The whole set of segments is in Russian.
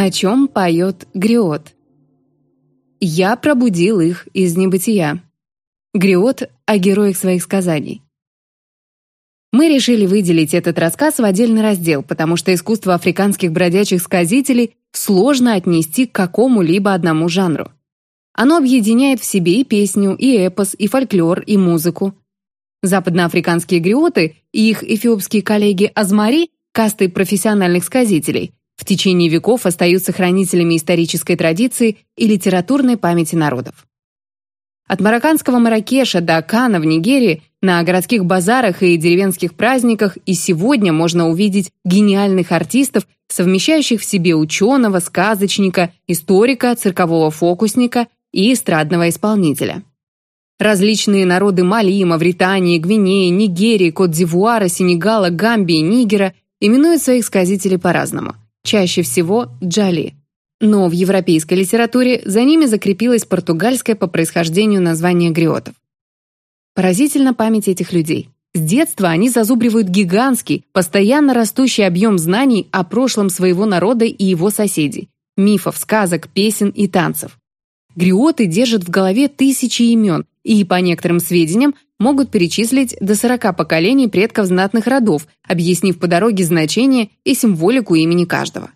О чем поет Гриот? «Я пробудил их из небытия». Гриот о героях своих сказаний. Мы решили выделить этот рассказ в отдельный раздел, потому что искусство африканских бродячих сказителей сложно отнести к какому-либо одному жанру. Оно объединяет в себе и песню, и эпос, и фольклор, и музыку. Западноафриканские гриоты и их эфиопские коллеги Азмари, касты профессиональных сказителей, в течение веков остаются хранителями исторической традиции и литературной памяти народов. От марокканского Маракеша до Кана в Нигерии на городских базарах и деревенских праздниках и сегодня можно увидеть гениальных артистов, совмещающих в себе ученого, сказочника, историка, циркового фокусника и эстрадного исполнителя. Различные народы Мали, Мавритании, Гвинеи, Нигерии, Кот-д'Ивуара, Сенегала, Гамбии, Нигера именуют своих сказителей по-разному. Чаще всего Джали. Но в европейской литературе за ними закрепилось португальское по происхождению название гриотов. Поразительна память этих людей. С детства они зазубривают гигантский, постоянно растущий объем знаний о прошлом своего народа и его соседей, мифов, сказок, песен и танцев. Гриоты держат в голове тысячи имен и, по некоторым сведениям, могут перечислить до 40 поколений предков знатных родов, объяснив по дороге значение и символику имени каждого.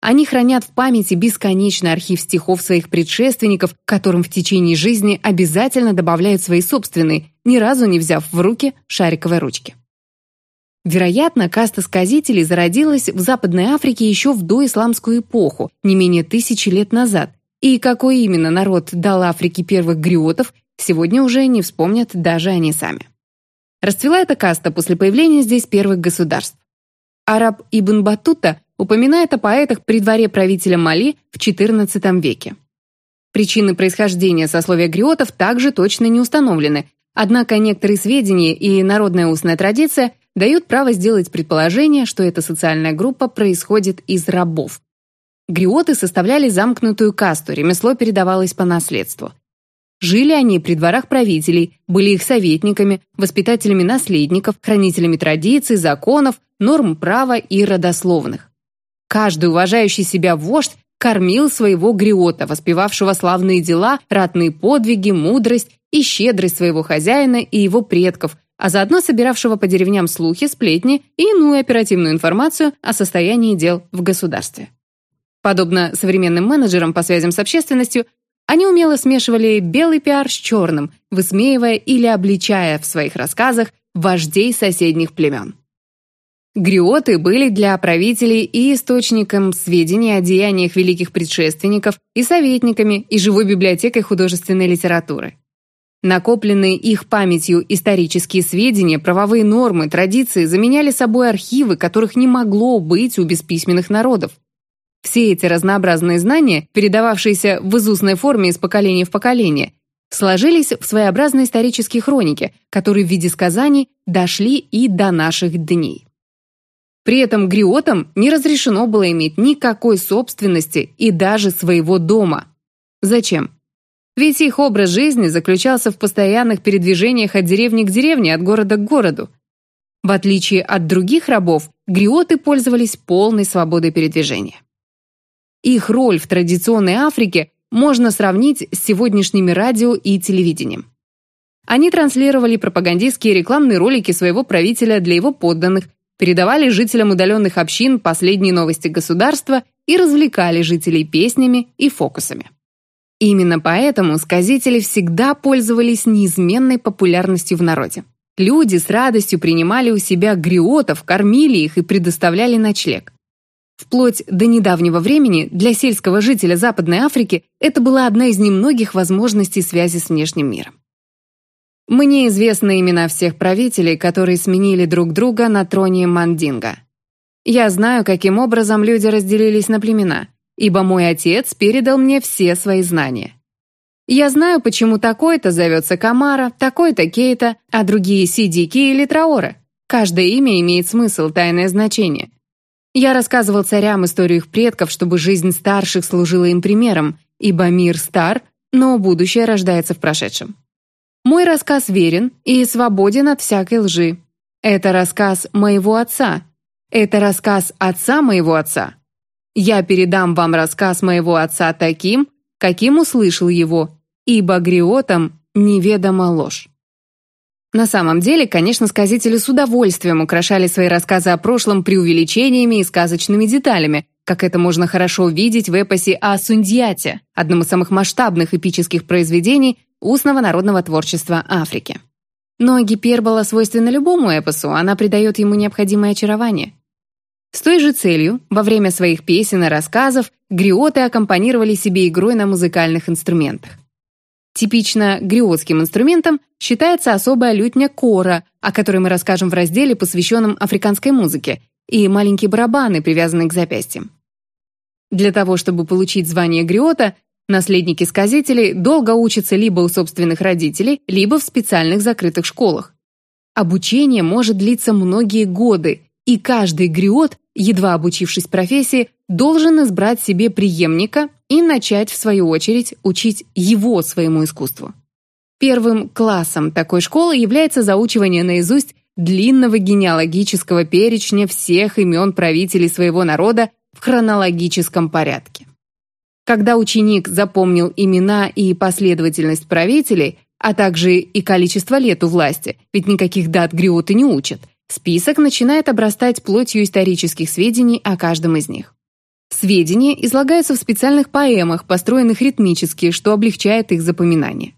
Они хранят в памяти бесконечный архив стихов своих предшественников, которым в течение жизни обязательно добавляют свои собственные, ни разу не взяв в руки шариковой ручки. Вероятно, каста сказителей зародилась в Западной Африке еще в доисламскую эпоху, не менее тысячи лет назад, и какой именно народ дал Африке первых гриотов, сегодня уже не вспомнят даже они сами. Расцвела эта каста после появления здесь первых государств. Араб Ибн Батута упоминает о поэтах при дворе правителя Мали в XIV веке. Причины происхождения сословия гриотов также точно не установлены, однако некоторые сведения и народная устная традиция дают право сделать предположение, что эта социальная группа происходит из рабов. Гриоты составляли замкнутую касту, ремесло передавалось по наследству. Жили они при дворах правителей, были их советниками, воспитателями наследников, хранителями традиций, законов, норм права и родословных. Каждый уважающий себя вождь кормил своего гриота, воспевавшего славные дела, ратные подвиги, мудрость и щедрость своего хозяина и его предков, а заодно собиравшего по деревням слухи, сплетни и иную оперативную информацию о состоянии дел в государстве. Подобно современным менеджерам по связям с общественностью, они умело смешивали белый пиар с черным, высмеивая или обличая в своих рассказах вождей соседних племен. Гриоты были для правителей и источником сведений о деяниях великих предшественников, и советниками, и живой библиотекой художественной литературы. Накопленные их памятью исторические сведения, правовые нормы, традиции заменяли собой архивы, которых не могло быть у бесписьменных народов. Все эти разнообразные знания, передававшиеся в изустной форме из поколения в поколение, сложились в своеобразной исторические хроники, которые в виде сказаний дошли и до наших дней. При этом гриотам не разрешено было иметь никакой собственности и даже своего дома. Зачем? Ведь их образ жизни заключался в постоянных передвижениях от деревни к деревне, от города к городу. В отличие от других рабов, гриоты пользовались полной свободой передвижения. Их роль в традиционной Африке можно сравнить с сегодняшними радио и телевидением. Они транслировали пропагандистские рекламные ролики своего правителя для его подданных, передавали жителям удаленных общин последние новости государства и развлекали жителей песнями и фокусами. Именно поэтому сказители всегда пользовались неизменной популярностью в народе. Люди с радостью принимали у себя гриотов, кормили их и предоставляли ночлег. Вплоть до недавнего времени для сельского жителя Западной Африки это была одна из немногих возможностей связи с внешним миром. Мне известны имена всех правителей, которые сменили друг друга на троне Мандинга. Я знаю, каким образом люди разделились на племена, ибо мой отец передал мне все свои знания. Я знаю, почему такой-то зовется Камара, такой-то Кейта, а другие Сидики или Траоры. Каждое имя имеет смысл, тайное значение. Я рассказывал царям историю их предков, чтобы жизнь старших служила им примером, ибо мир стар, но будущее рождается в прошедшем. Мой рассказ верен и свободен от всякой лжи. Это рассказ моего отца. Это рассказ отца моего отца. «Я передам вам рассказ моего отца таким, каким услышал его, ибо гриотам неведома ложь». На самом деле, конечно, сказители с удовольствием украшали свои рассказы о прошлом преувеличениями и сказочными деталями, как это можно хорошо увидеть в эпосе о Сундьяте, одном из самых масштабных эпических произведений устного народного творчества Африки. Но гипербола свойственна любому эпосу, она придает ему необходимое очарование. С той же целью, во время своих песен и рассказов, гриоты аккомпанировали себе игрой на музыкальных инструментах. Типично гриотским инструментом считается особая лютня кора, о которой мы расскажем в разделе, посвященном африканской музыке, и маленькие барабаны, привязанные к запястьям. Для того, чтобы получить звание гриота, наследники сказителей долго учатся либо у собственных родителей, либо в специальных закрытых школах. Обучение может длиться многие годы, и каждый гриот, едва обучившись профессии, должен избрать себе преемника и начать, в свою очередь, учить его своему искусству. Первым классом такой школы является заучивание наизусть длинного генеалогического перечня всех имен правителей своего народа в хронологическом порядке. Когда ученик запомнил имена и последовательность правителей, а также и количество лет у власти, ведь никаких дат гриоты не учат, список начинает обрастать плотью исторических сведений о каждом из них. Сведения излагаются в специальных поэмах, построенных ритмически, что облегчает их запоминание.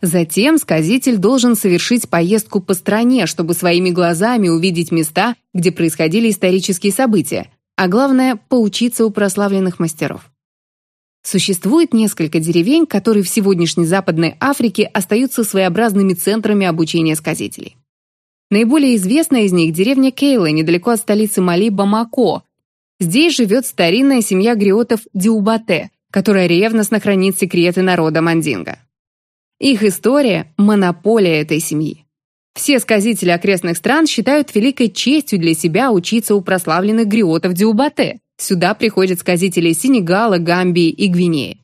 Затем сказитель должен совершить поездку по стране, чтобы своими глазами увидеть места, где происходили исторические события, а главное – поучиться у прославленных мастеров. Существует несколько деревень, которые в сегодняшней Западной Африке остаются своеобразными центрами обучения сказителей. Наиболее известная из них – деревня Кейла, недалеко от столицы Мали Бамако. Здесь живет старинная семья гриотов Диубате, которая ревностно хранит секреты народа Мандинга. Их история – монополия этой семьи. Все сказители окрестных стран считают великой честью для себя учиться у прославленных гриотов Диубате. Сюда приходят сказители Сенегала, Гамбии и Гвинеи.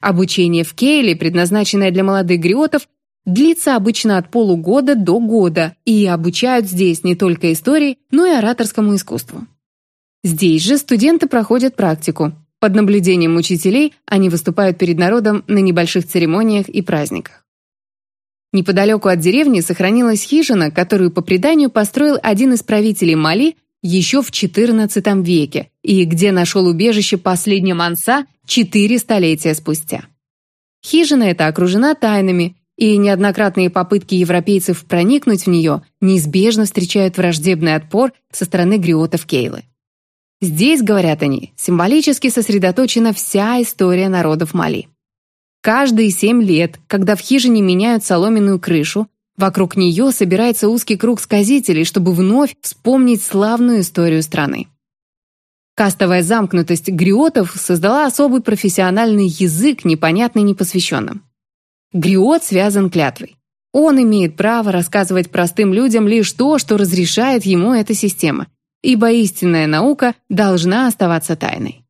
Обучение в Кейле, предназначенное для молодых гриотов, длится обычно от полугода до года, и обучают здесь не только истории, но и ораторскому искусству. Здесь же студенты проходят практику, под наблюдением учителей они выступают перед народом на небольших церемониях и праздниках. Неподалеку от деревни сохранилась хижина, которую по преданию построил один из правителей Мали еще в XIV веке и где нашел убежище последний Манса четыре столетия спустя. Хижина эта окружена тайнами, и неоднократные попытки европейцев проникнуть в нее неизбежно встречают враждебный отпор со стороны гриотов Кейлы. Здесь, говорят они, символически сосредоточена вся история народов Мали. Каждые семь лет, когда в хижине меняют соломенную крышу, вокруг нее собирается узкий круг сказителей, чтобы вновь вспомнить славную историю страны. Кастовая замкнутость гриотов создала особый профессиональный язык, непонятный непосвященным. Гриот связан клятвой. Он имеет право рассказывать простым людям лишь то, что разрешает ему эта система – ибо истинная наука должна оставаться тайной.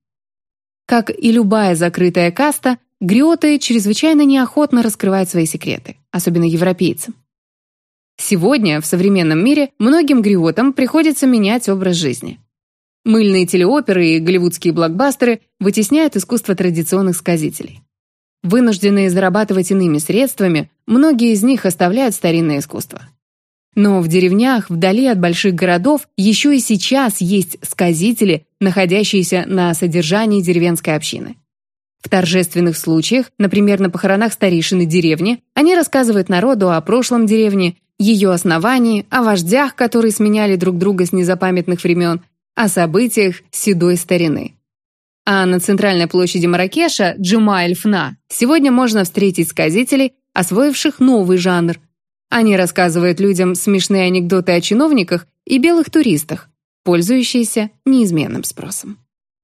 Как и любая закрытая каста, гриоты чрезвычайно неохотно раскрывают свои секреты, особенно европейцам. Сегодня в современном мире многим гриотам приходится менять образ жизни. Мыльные телеоперы и голливудские блокбастеры вытесняют искусство традиционных сказителей. Вынужденные зарабатывать иными средствами, многие из них оставляют старинное искусство. Но в деревнях, вдали от больших городов, еще и сейчас есть сказители, находящиеся на содержании деревенской общины. В торжественных случаях, например, на похоронах старейшины деревни, они рассказывают народу о прошлом деревни, ее основании, о вождях, которые сменяли друг друга с незапамятных времен, о событиях седой старины. А на центральной площади Маракеша, Джума Эльфна, сегодня можно встретить сказителей, освоивших новый жанр они рассказывают людям смешные анекдоты о чиновниках и белых туристах, пользующиеся неизменным спросом.